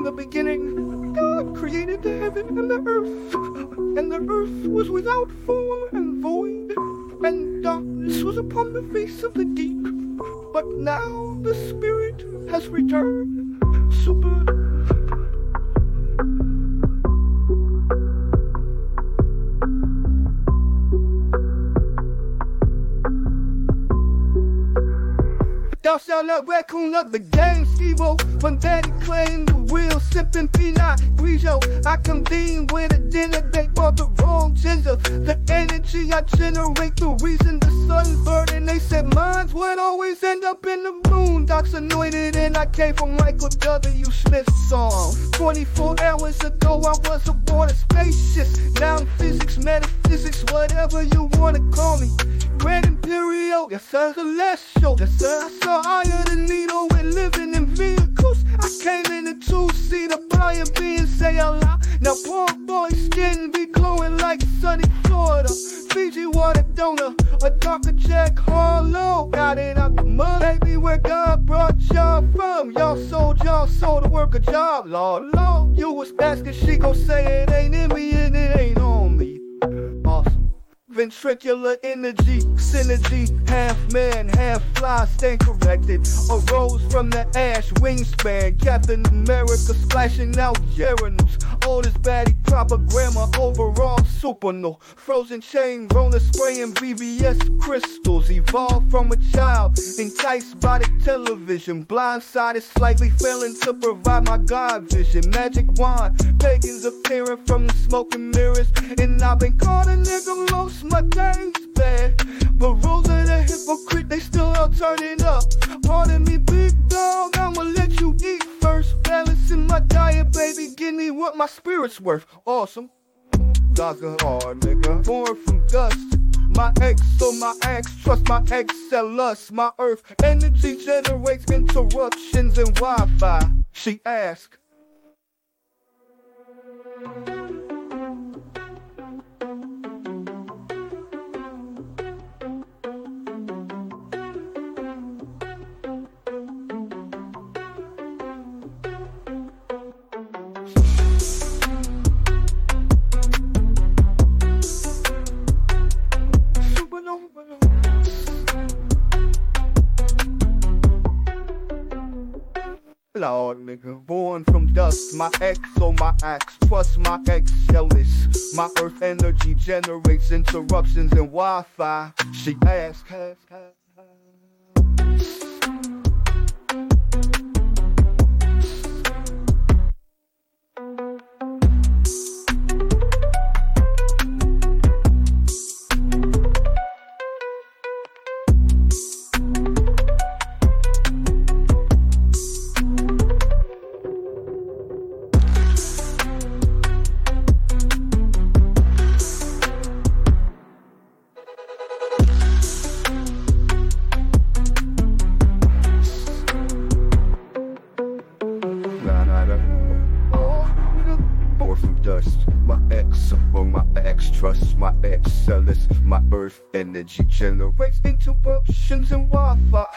In the beginning, God created the heaven and the earth, and the earth was without form and void, and darkness was upon the face of the deep. But now the Spirit has returned. Super. Thou shalt not reckon up the gang Steve-O When daddy claimed the real sipping Pinot Grigio I convene with a dinner They bought the wrong ginger The energy I generate The reason the sun burning They said mines would always end up in the moon. Docs anointed and I came from Michael W. Smith's song. 24 hours ago I was aboard a spaceship. Now I'm physics, metaphysics Whatever you wanna call me. Grand Imperial, yes sir, celestial. Yes sir, I saw higher than needle When living in I came in a two-seater Brian being say a lot. Now poor boy skin be glowing like sunny Florida. Fiji water donor A darker Jack Harlow. Got it out the mud Baby, where God brought y'all from. Y'all sold y'all soul to work a job. Lord, Lord You was asking, she gon' say it ain't in me And it ain't on me Ventricular energy, synergy, half man, half fly, stand corrected. Arose from the ash, wingspan, Captain America splashing out urinals. Oldest baddie, proper grammar, overall supernal. Frozen chain, roller spraying VVS crystals. Evolved from a child, enticed by the television. Blindsided, slightly failing to provide my God vision. Magic wand, pagans appearing from the smoking mirrors. And I've been caught a nigga lost my days bad. But rules of the hypocrite, they still out turning up. Pardon me, big dog, I'ma let you eat first. Balancing my diet, baby, give me what my spirit's worth. Awesome. Dr. Hard, nigga. Born from dust. My ex, so my ex, trust my ex, sell us, my earth. Energy generates interruptions and Wi Fi. She asked. Lord, nigga, born from dust, my ex or my axe, plus my ex jealous. My earth energy generates interruptions in Wi-Fi. She asks, from dust, my ex among my ex trust, my ex zealous, my earth energy generates interruptions and Wi-Fi. So ask.